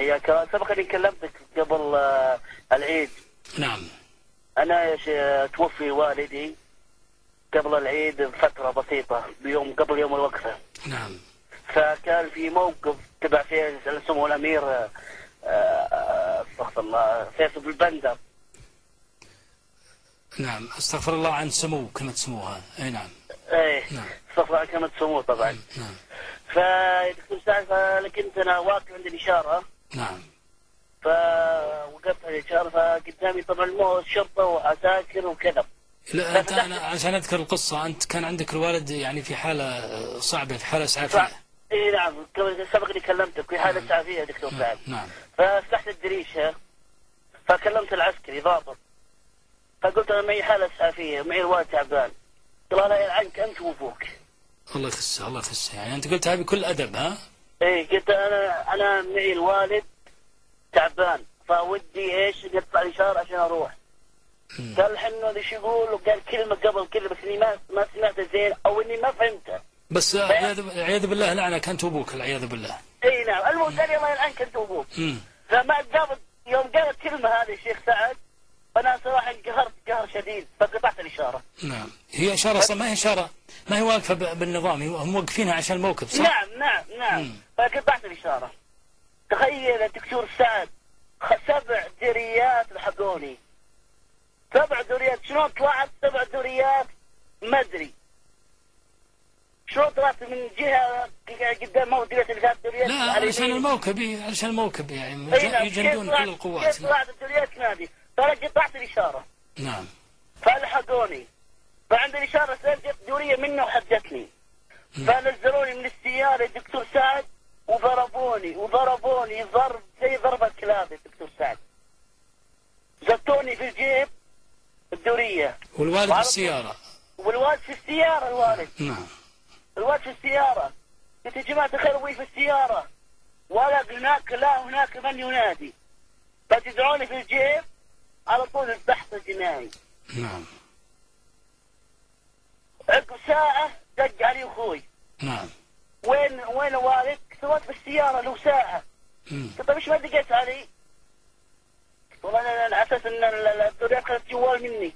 حياك الله سبق أني كلمتك قبل آه، العيد. نعم. أنا يا شي- توفي والدي قبل العيد بفترة بسيطة بيوم قبل يوم الوقفة. نعم. فكان في موقف تبع فيه سمو الأمير آه، آه، أستغفر الله فيصل بالبندر نعم. أستغفر الله عن سمو كلمة سمو هذا أي نعم. إيه. نعم. أستغفر الله كلمة سمو طبعا. نعم. فدكتور سعد فلكنت أنا واقف عند الإشارة. نعم. فوقفت على الإشارة فقدامي طبعا المو الشرطة وعساكر وكذا. لا أنت أنا عشان أذكر القصة أنت كان عندك الوالد يعني في حالة صعبة في حالة إسعافية. إي نعم سبق اني كلمتك في حالة إسعافية دكتور سعد. نعم. ففتحت الدريشة فكلمت العسكري ضابط. فقلت أنا معي حالة إسعافية معي الوالد تعبان. قال لا يلعنك أنت وأبوك. الله يخسه الله يخسه يعني أنت قلتها بكل أدب ها؟ اي قلت أنا أنا معي الوالد تعبان فودي إيش قطع الاشارة عشان أروح. قال حنو إيش يقول؟ وقال كلمة قبل كلمة بس إني ما ما سمعتها زين أو إني ما فهمتها بس عياذ بالله لعنك انت وابوك العياذ بالله. إي نعم. المهم قال الله يلعنك انت وابوك امم فما قابل يوم قال الكلمة هذه الشيخ سعد فانا صراحة انقهرت قهر شديد فقطعت الاشارة نعم. هي اشاره ما هي اشاره ما هي واقفة بالنظام هم موقفينها عشان الموقف صح؟ نعم نعم نعم. مم. فقطعت الإشارة. تخيل الدكتور سعد سبع دريات لحقوني سبع دوريات شلون طلعت سبع دوريات؟ ما أدري. شلون طلعت من جهة قدام اللي ثلاث دوريات لا علشان. الموكب علشان الموكب يعني نعم. يجندون كل القوات. كيف. طلعت الدوريات نادي؟ فانا قطعت الإشارة. نعم. فلحقوني فعند الإشارة سجلت دورية منه وحدتني فنزلوني من السيارة الدكتور سعد. وضربوني وضربوني ضرب زي ضرب الكلاب دكتور سعد. زتوني في الجيب الدورية. والوالد وعرفت- بالسياره والوالد في السيارة الوالد. نعم. الوالد في السيارة. قلت يا جماعة الخير وي في السيارة؟ ولا هناك لا هناك من ينادي. فتدعوني في الجيب على طول البحث الجنائي نعم. عقب ساعة دق علي أخوي. نعم. وين وين الوالد؟ سويت بالسيارة له ساعة. قلت إيش ما دقيت علي؟ والله أنا على أساس إن ال- ال- الدوريات اخذت جوال مني.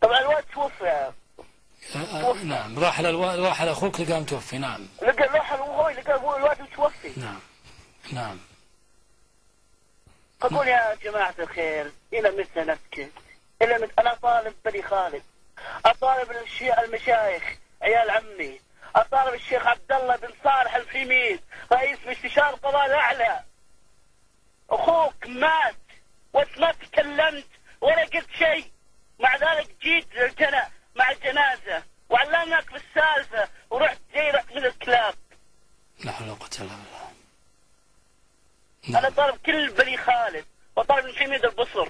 طبعا الوالد توفى. آه، نعم راح الوا- راح أخوك لقاه متوفي نعم. لقى راح أخوي لقى أبوي الوالد متوفي نعم. نعم. أقول يا جماعة الخير إلى متى نسكت؟ إلى متى؟ أنا طالب بني خالد. أطالب الشي- المشايخ عيال عمي. اطالب الشيخ عبد الله بن صالح الفيميد رئيس مستشار القضاء الأعلى. أخوك مات وأنت ما تكلمت ولا قلت شيء. مع ذلك جيت الجنا مع الجنازه وعلمناك في السالفه ورحت جيرك من الكلاب لا حول ولا قوه الا بالله أنا نعم طالب كل بني خالد وطالب من حميد البصر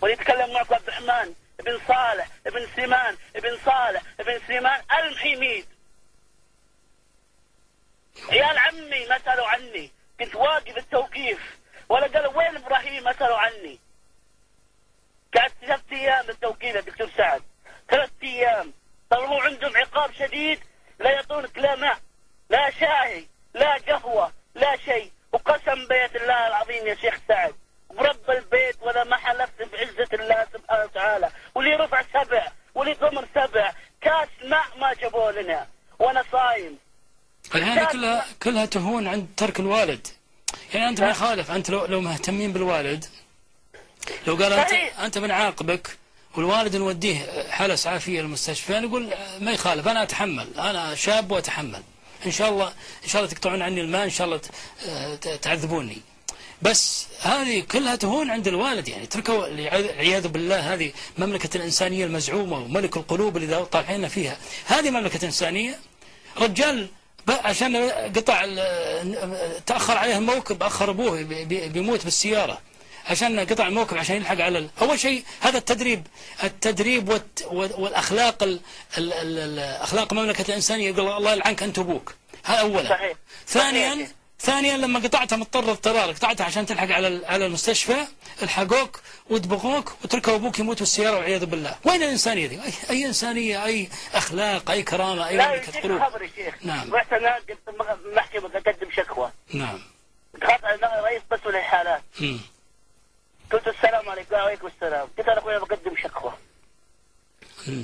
ويتكلم معك عبد الرحمن ابن صالح ابن سليمان ابن صالح ابن سليمان المحيميد عيال عمي ما سالوا عني كنت واقف التوقيف ولا قالوا وين إبراهيم؟ ما سالوا عني. قعدت ثلاث أيام بالتوقيف يا دكتور سعد. ثلاث أيام. طلبوا عندهم عقاب شديد. لا يعطونك لا ماء لا شاي لا قهوة لا شيء. وقسم بيت الله العظيم يا شيخ سعد. برب البيت ولا ما حلفت بعزة الله سبحانه وتعالى. واللي رفع سبع واللي ضمر سبع. كاس ماء ما جابوه لنا. وأنا صايم. الحين كلها كلها تهون عند ترك الوالد. يعني أنت ما يخالف أنت لو لو مهتمين بالوالد لو قال انت صحيح. أنت بنعاقبك والوالد نوديه حاله اسعافيه المستشفى نقول ما يخالف أنا أتحمل أنا شاب وأتحمل. إن شاء الله إن شاء الله تقطعون عني الماء إن شاء الله تعذبوني. بس هذه كلها تهون عند الوالد يعني تركوا العياذ بالله هذه مملكة الإنسانية المزعومة وملك القلوب اللي طالعين فيها. هذه مملكة إنسانية رجال عشان قطع تأخر عليه الموكب أخر أبوه بي- بي- بيموت بالسيارة عشان قطع الموكب عشان يلحق على ال... أول شيء هذا التدريب التدريب والت... والأخلاق ال... ال... ال... ال- أخلاق مملكه الإنسانية يقول الله يلعنك أنت أبوك هذا اولا صحيح. ثانيا صحيح. ثانيا لما قطعتها مضطر اضطرار قطعتها عشان تلحق على على المستشفى الحقوك ودبغوك وتركوا أبوك يموت بالسياره والعياذ بالله. وين الإنسانية دي؟ اي, أي إنسانية أي أخلاق أي كرامة أي لا ملكه قلوب خبر يا شيخ. نعم. رحت أنا قلت م- محكمة أقدم شكوى. نعم. دخلت على رئيس مسؤول الحالات. قلت السلام عليكم وعليكم السلام. قلت أنا أخوي بقدم شكوى.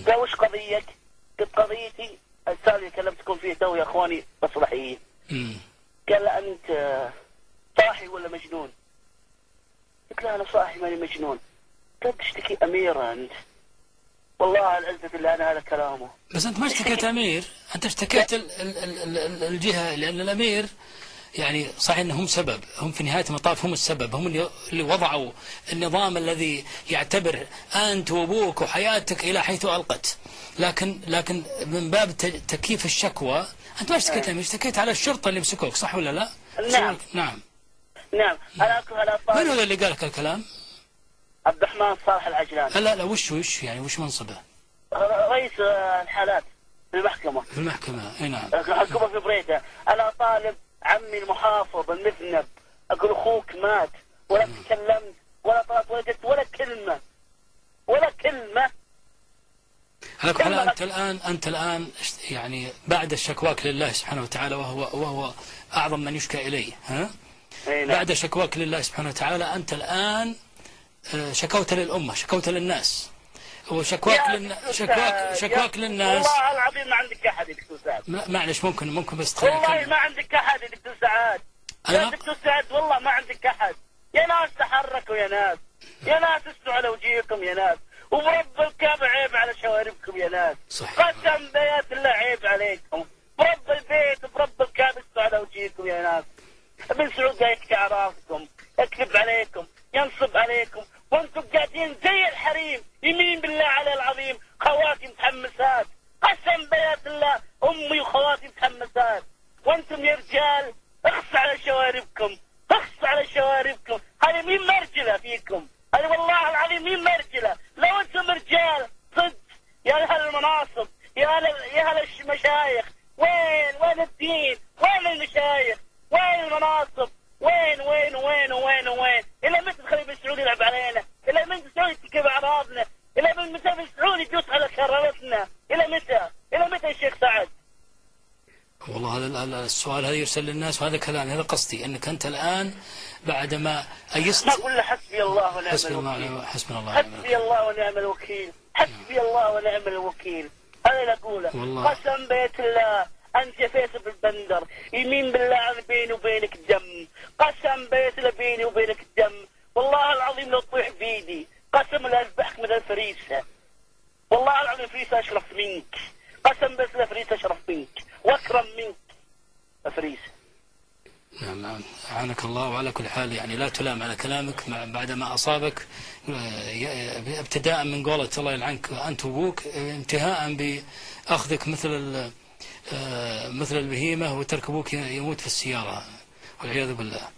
قال وش قضيتك؟ قلت قضيتي. السؤال اللي كلمتكم فيه تو يا أخواني مصلحيين. قال له أنت آه، صاحي ولا مجنون؟ قلت له أنا صاحي ماني مجنون. قال تشتكي اميره انت والله على العزة اللي أنا هذا كلامه. بس أنت ما اشتكيت أمير. أنت اشتكيت ال ال ال يعني صحيح انهم سبب هم في نهاية المطاف هم السبب هم اللي وضعوا النظام الذي يعتبر أنت وأبوك وحياتك إلى حيث ألقت. لكن لكن من باب تكييف الشكوى أنت ما اشتكيت امير اشتكيت على الشرطة اللي مسكوك صح ولا لا؟ نعم. نعم. نعم. أنا اكره على من هو اللي قال لك الكلام؟ عبد الرحمن صالح العجلان. لا لا وش وش يعني وش منصبه؟ رئيس الحالات في المحكمة. في المحكمة إي نعم. الحكومة في بريدة. أنا طالب عمي المحافظ المذنب أقول أخوك مات ولا تكلمت ولا طلبت ولا قلت ولا كلمة. ولا كلمة. على كل أنت الان أنت الآن يعني بعد شكواك لله سبحانه وتعالى وهو وهو أعظم من يشكى إليه ها؟ نعم. بعد شكواك لله سبحانه وتعالى أنت الآن آه، شكوت للأمة شكوت للناس. وشكواك يا للن... دكتور شكواك شكواك يا- للناس. والله العظيم ما عندك أحد يا دكتور سعد معلش ممكن ممكن بس تخليني والله. ما عندك أحد يا دكتور سعد يا دكتور سعد والله ما عندك أحد. يا ناس تحركوا يا ناس. يا ناس اسوا على وجيهكم يا ناس. وبرب الكعبة عيب على شواربكم يا ناس. صحيح. قسم بيات الله عيب عليكم برب البيت برب الكعبة اسوا على وجيهكم يا ناس ابن سعود قاعد يكتع راسكم يكذب عليكم ينصب عليكم وأنتم قاعدين زي الحريم يمين بالله على العظيم خواتي متحمسات قسم بيات الله أمي وخواتي متحمسات وأنتم يا رجال اخس على شواربكم اخس على شواربكم. هذه مين مرجلة فيكم؟ هذه والله العظيم مين مرجلة؟ لو أنتم رجال صدق. يا أهل المناصب يا أهل يا أهل المشايخ وين وين الدين؟ وين المشايخ؟ وين المناصب؟ وين وين وين وين وين؟ إلى متى بن سعود يلعب علينا إلى متى سعود يتكب أعراضنا إلى متى بن سعود يدوس على كرامتنا إلى متى إلى متى يا شيخ سعد والله هذا السؤال هذا يرسل للناس وهذا كلام هذا قصدي أنك أنت الآن بعدما ايست ما أقول له حسبي الله ونعم الله الوكيل. حسبنا الله. حسبي الله ونعم الوكيل. حسبي الله ونعم الوكيل. هذا اللي أقوله والله. قسم بيت الله أنت يا فيصل بالبندر. يمين بالله أنا بيني وبينك دم. قسم بيت الله بيني وبينك دم. والله العظيم لو تطيح بيدي قسم لا أذبحك مثل الفريسه والله العظيم فريسة أشرف منك. قسم بيت الله فريسة أشرف منك. واكرم منك. فريسه نعم نعم. أعانك الله وعلى كل حال يعني لا تلام على كلامك بعد ما أصابك آه، ي- ابتداء من قولة الله يلعنك أنت وأبوك آه، انتهاء بأخذك مثل آه، مثل البهيمة وترك أبوك ي- يموت في السيارة والعياذ بالله.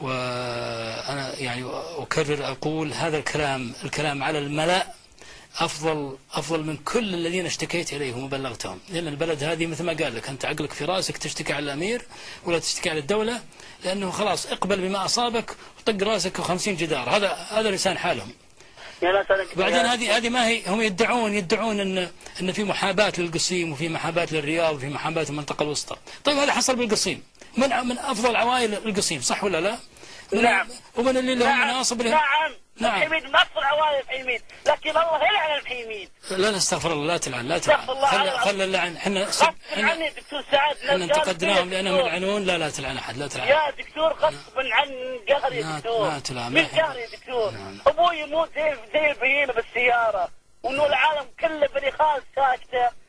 وأنا يعني أكرر أقول هذا الكلام الكلام على الملأ أفضل أفضل من كل الذين اشتكيت إليهم وبلغتهم. لأن البلد هذه مثل ما قال لك أنت عقلك في رأسك تشتكي على الأمير ولا تشتكي على الدولة لأنه خلاص اقبل بما أصابك وطق رأسك و50 جدار. هذا هذا لسان حالهم. بعدين هذه هذه ما هي هم يدعون يدعون إن إن في محاباة للقصيم وفي محاباة للرياض وفي محاباة المنطقة الوسطى. طيب هذا حصل بالقصيم. من من أفضل عوائل القصيم صح ولا لا؟ نعم. ومن اللي لهم مناصب لهم؟ نعم. نعم. الحميد ما افضل عوائل الحميد. لكن الله يلعن الحميد. لا لا استغفر الله لا تلعن لا تلعن. خل. خل اللعن. إحنا غصب عني دكتور سعد إحنا انتقدناهم لأنهم. يلعنون. لا لا تلعن أحد لا تلعن. يا دكتور غصب عن قهر لا- يا دكتور. لا تلعن، من ما يحب. قهر يا دكتور نعم. أبوي يموت زي زي البهيمه بالسيارة. وإنه العالم كله بني خالد ساكتة.